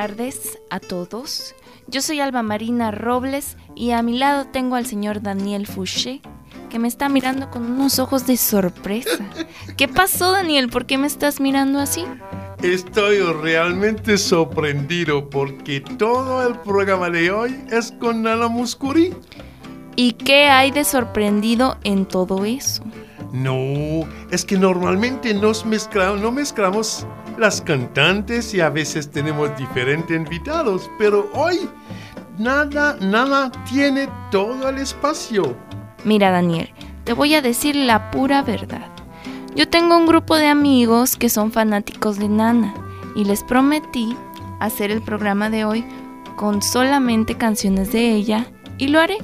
Tardes a todos. Yo soy Alba Marina Robles y a mi lado tengo al señor Daniel Fouché, que me está mirando con unos ojos de sorpresa. ¿Qué pasó, Daniel? ¿Por qué me estás mirando así? Estoy realmente sorprendido porque todo el programa de hoy es con Nana Muscuri. ¿Y qué hay de sorprendido en todo eso? No, es que normalmente nos mezclamos, no mezclamos las cantantes y a veces tenemos diferentes invitados, pero hoy nada, nada tiene todo el espacio. Mira, Daniel, te voy a decir la pura verdad. Yo tengo un grupo de amigos que son fanáticos de Nana y les prometí hacer el programa de hoy con solamente canciones de ella y lo haré.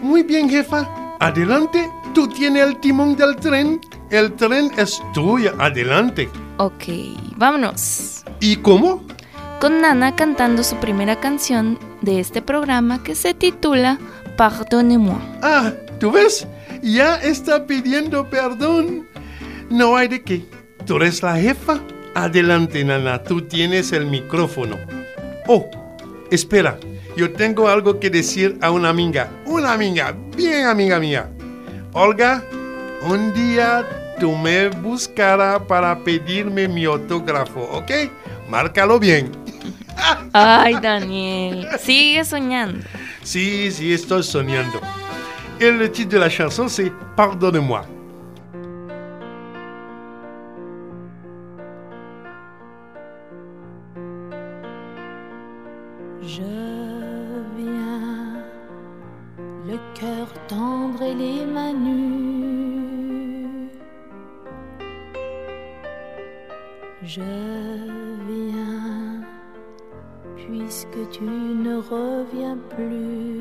Muy bien, jefa. Adelante, tú tienes el timón del tren. El tren es tuyo. Adelante. Ok, vámonos. ¿Y cómo? Con Nana cantando su primera canción de este programa que se titula Pardonnez-moi. Ah, ¿tú ves? Ya está pidiendo perdón. No hay de qué. Tú eres la jefa. Adelante, Nana. Tú tienes el micrófono. Oh, espera. Yo tengo algo que decir a una amiga. Una amiga, bien amiga mía. Olga, un día tú me buscarás para pedirme mi autógrafo, ¿ok? Márcalo bien. Ay, Daniel, sigue soñando. Sí, sí, estoy soñando. El título de la chanson c'est Pardonnez-moi. Je viens, puisque tu ne reviens plus.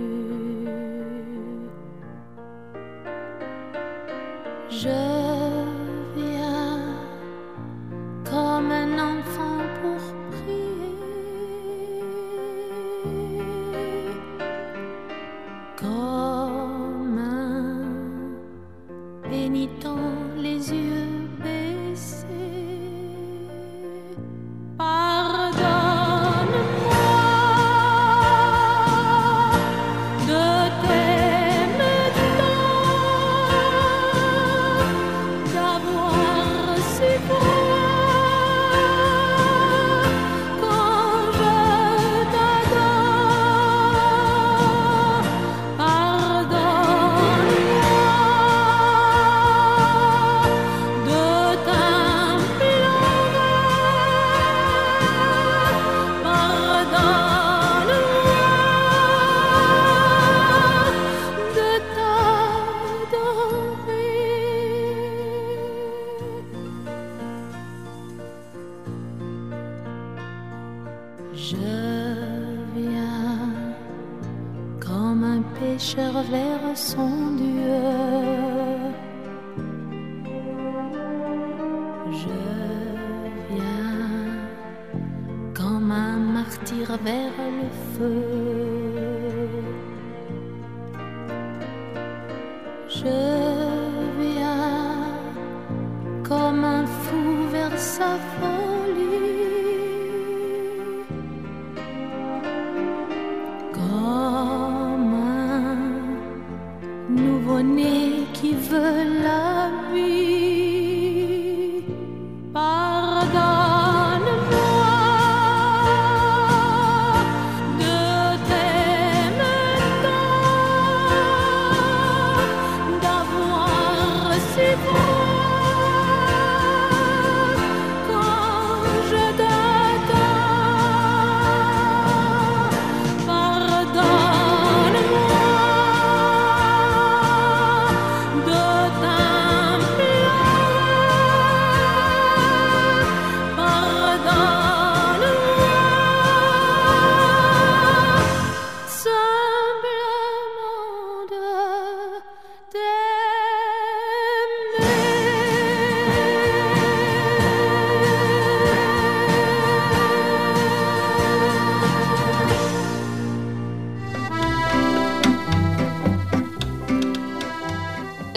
Oh.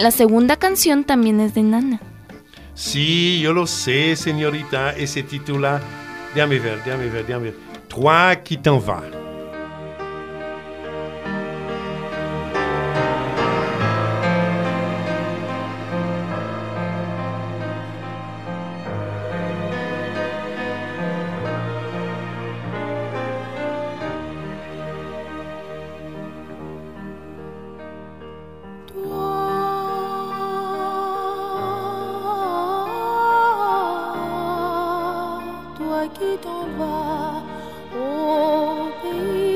La segunda canción también es de Nana. Sí, yo lo sé, señorita. Ese titula. Déjame ver, déjame ver, déjame ver. Toi qui t'en vas. Qui t'en vas au pays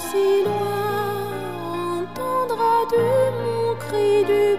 d'aussi loin entendras-tu mon cri du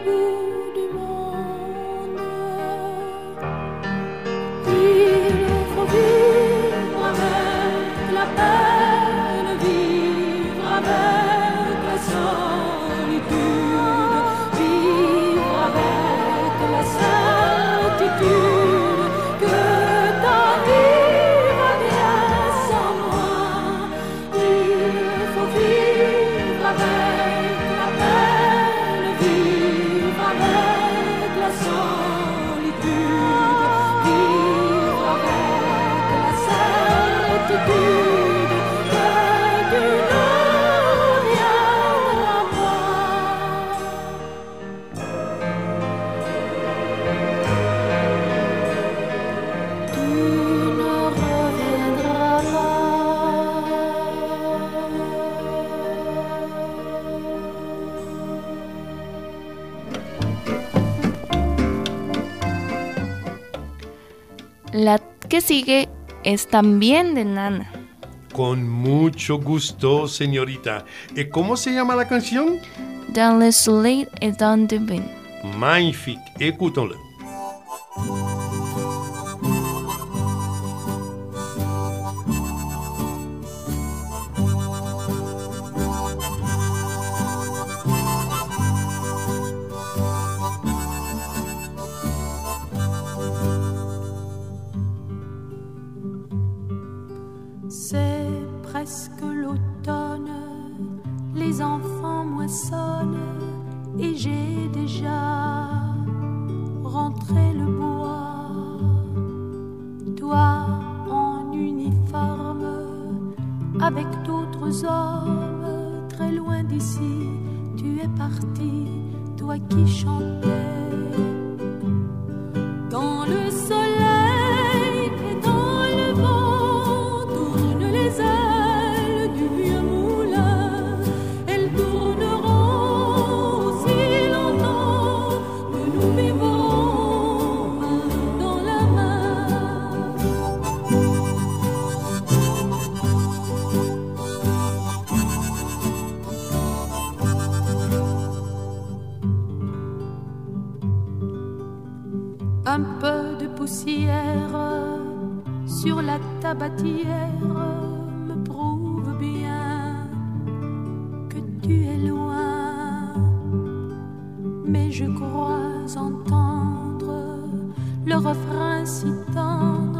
que sigue es también de Nana. Con mucho gusto, señorita. ¿Y cómo se llama la canción? Dans le soleil et dans le vin. Magnifique. Écoutons-le. Les enfants moissonnent et j'ai déjà rentré le bois. Toi en uniforme, avec d'autres hommes, très loin d'ici, tu es parti, toi qui chantais. Dans le soleil Un peu de poussière sur la tabatière me prouve bien que tu es loin. Mais je crois entendre le refrain si tendre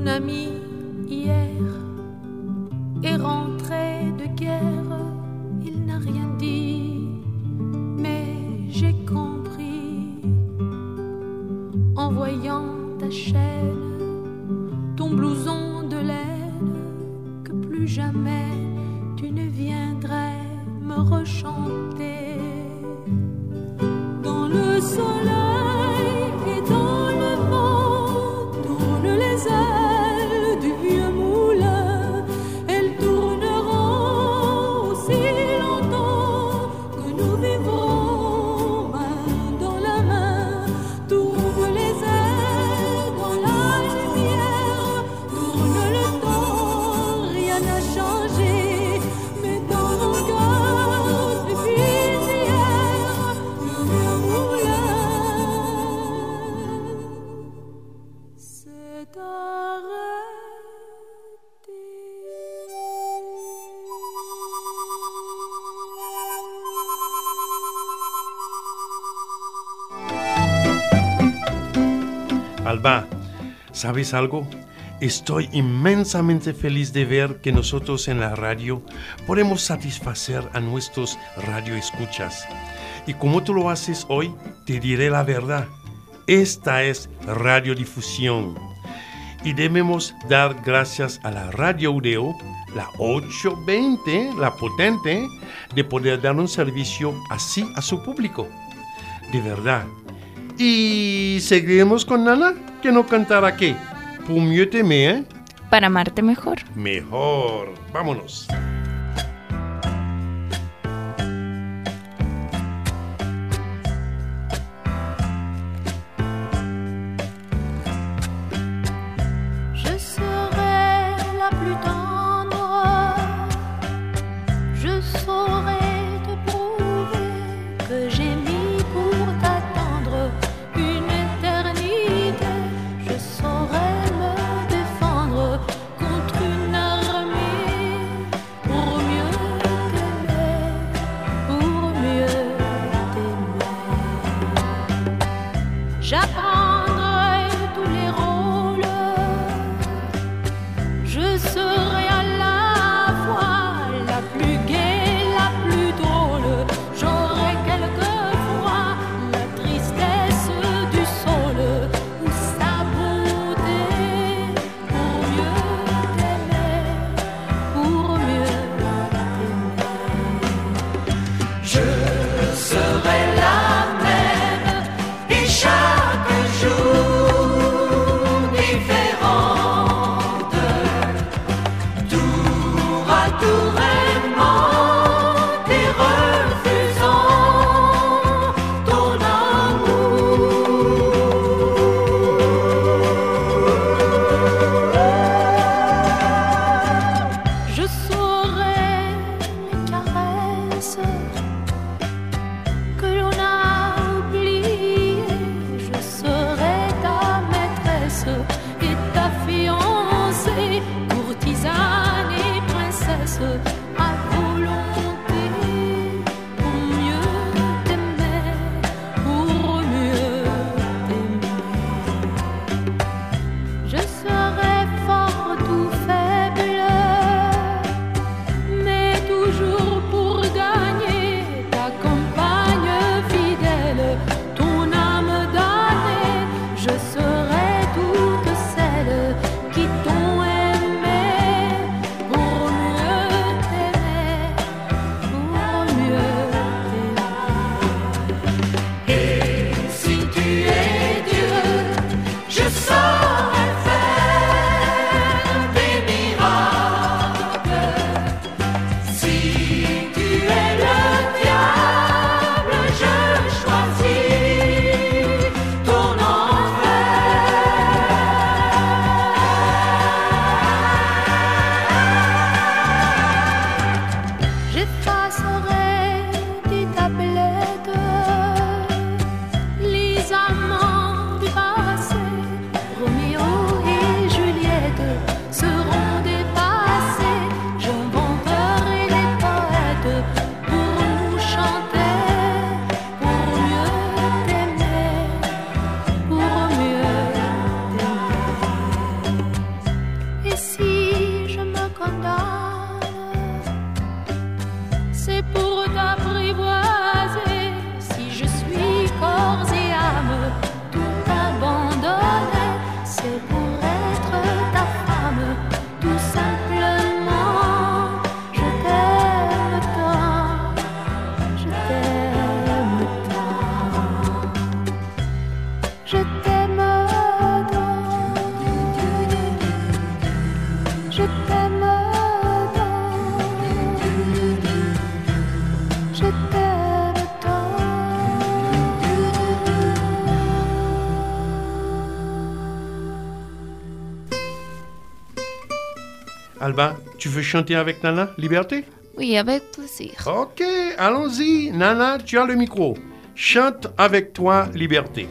Ton ami hier est rentré de guerre, il n'a rien dit, mais j'ai compris. En voyant ta chaîne, ¿sabes algo? Estoy inmensamente feliz de ver que nosotros en la radio podemos satisfacer a nuestros radioescuchas. Y como tú lo haces hoy, te diré la verdad. Esta es radiodifusión. Y debemos dar gracias a la Radio Udeo, la 820, la potente, de poder dar un servicio así a su público. De verdad. Y seguiremos con Nana, que no cantará qué. T'aimer, ¿eh? Para amarte mejor. Mejor. Vámonos. Alba, tu veux chanter avec Nana, Liberté? Oui, avec plaisir. Ok, allons-y. Nana, tu as le micro. Chante avec toi, Liberté.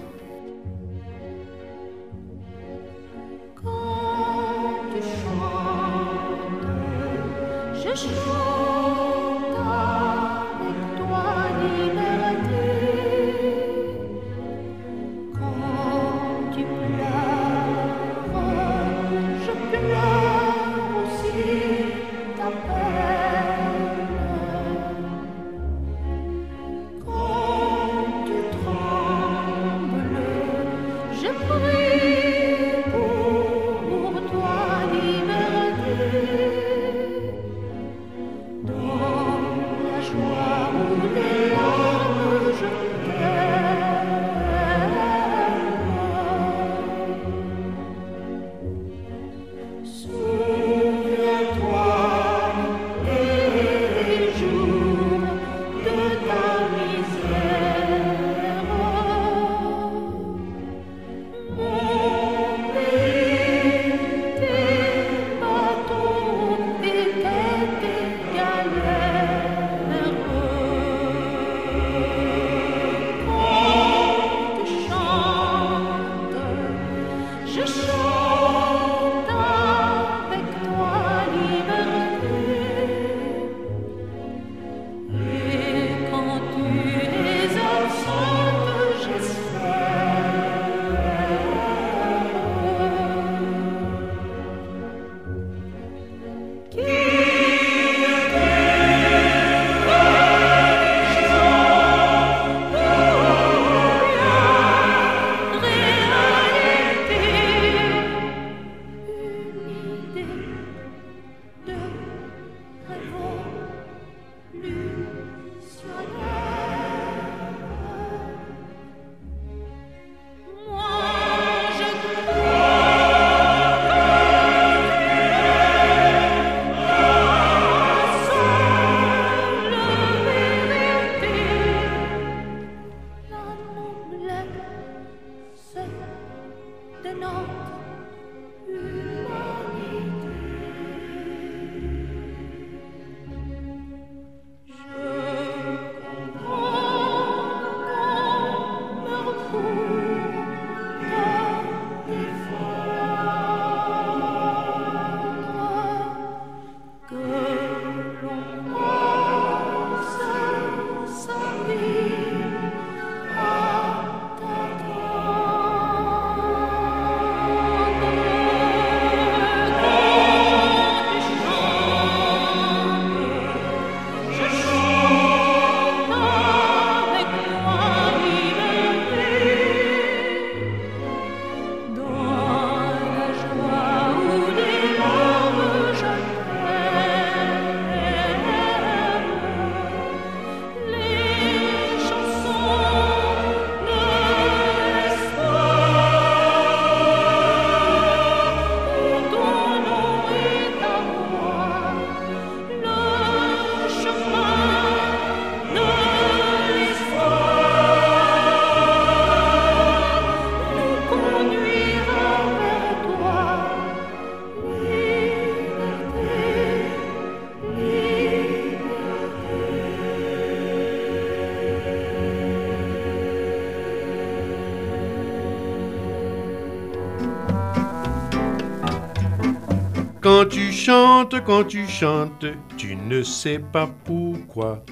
Quand tu chantes, quand tu chantes, tu ne sais pas pourquoi.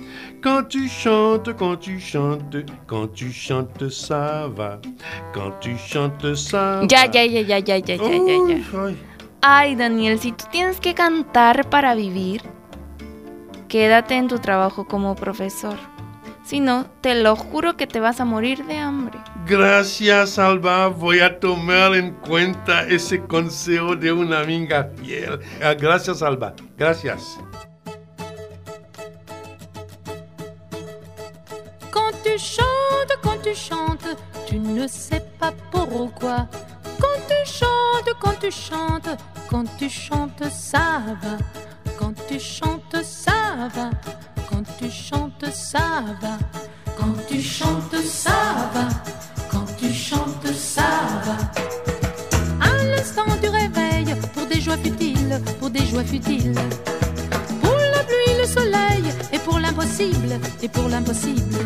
Quand tu chantes, quand tu chantes, quand tu chantes, ça va. Quand tu chantes, ça va. ya, ya, ya, ya, ya, ya, ya, ya. ay. Ay, Daniel, si tú tienes que cantar para vivir, quédate en tu trabajo como profesor. Si no, te lo juro que te vas a morir de hambre. Gracias, Alba. Voy a tomar en cuenta ese consejo de una amiga fiel. Ah, Gracias, Alba. Gracias. Quand tu chantes, quand tu chantes, tu ne sais pas pourquoi. Quand tu chantes, quand tu chantes, quand tu chantes, ça va. Quand tu chantes, ça va. Quand tu chantes, ça va. Quand tu chantes, ça va. Quand tu chantes, ça va. À l'instant du réveil, pour des joies futiles, pour des joies futiles. Pour la pluie, le soleil, et pour l'impossible, et pour l'impossible.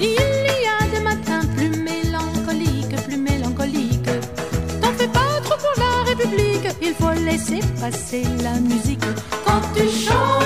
Il y a des matins plus mélancoliques, plus mélancoliques. T'en fais pas trop pour la République, il faut laisser passer la musique. Quand tu chantes,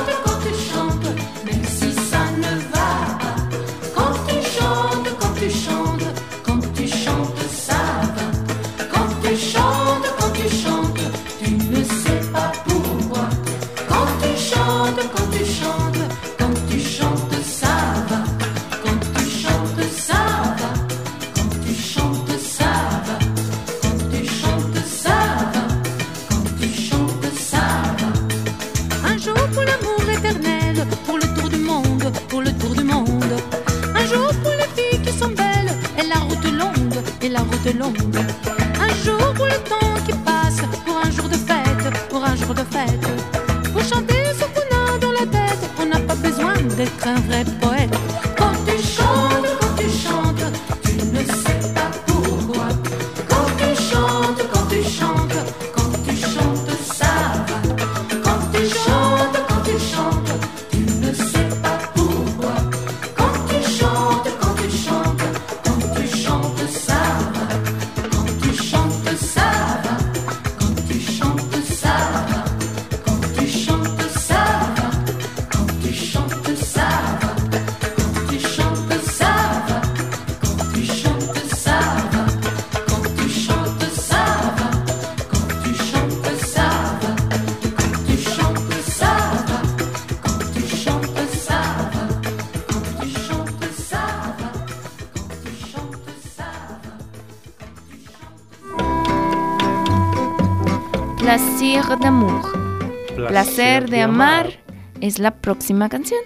Placer de amar es la próxima canción.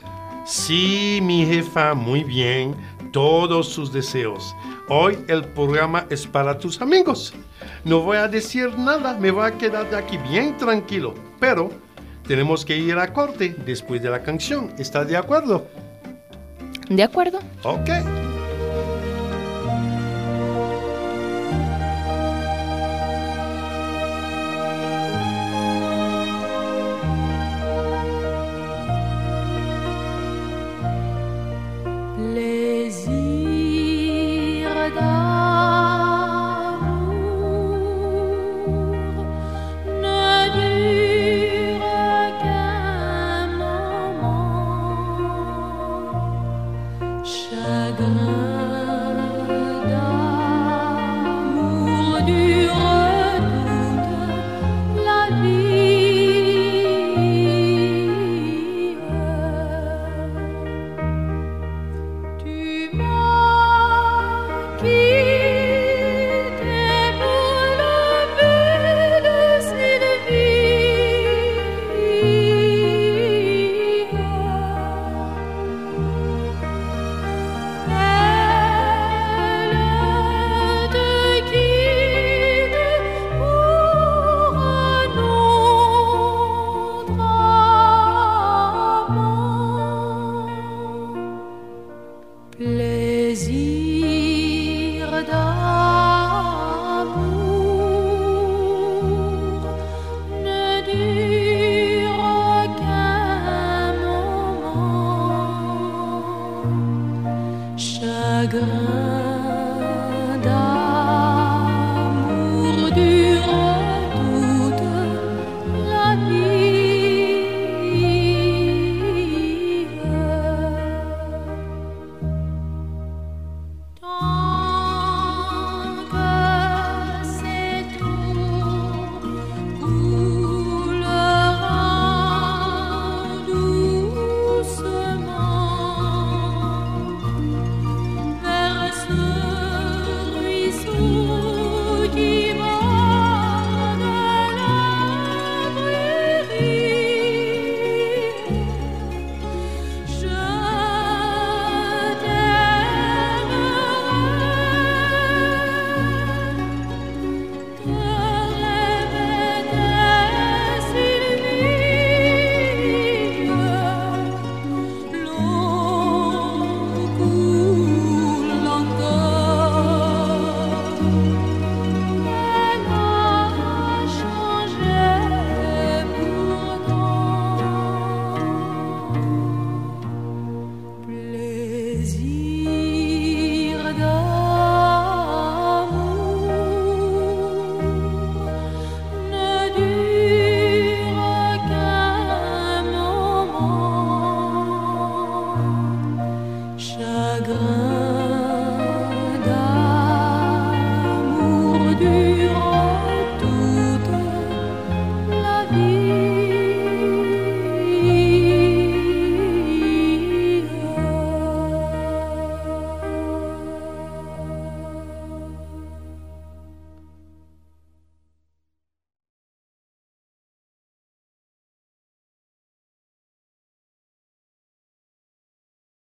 Sí, mi jefa, muy bien. Todos sus deseos. Hoy el programa es para tus amigos. No voy a decir nada, me voy a quedar de aquí bien tranquilo. Pero tenemos que ir a corte después de la canción. ¿Estás de acuerdo? ¿De acuerdo? Ok.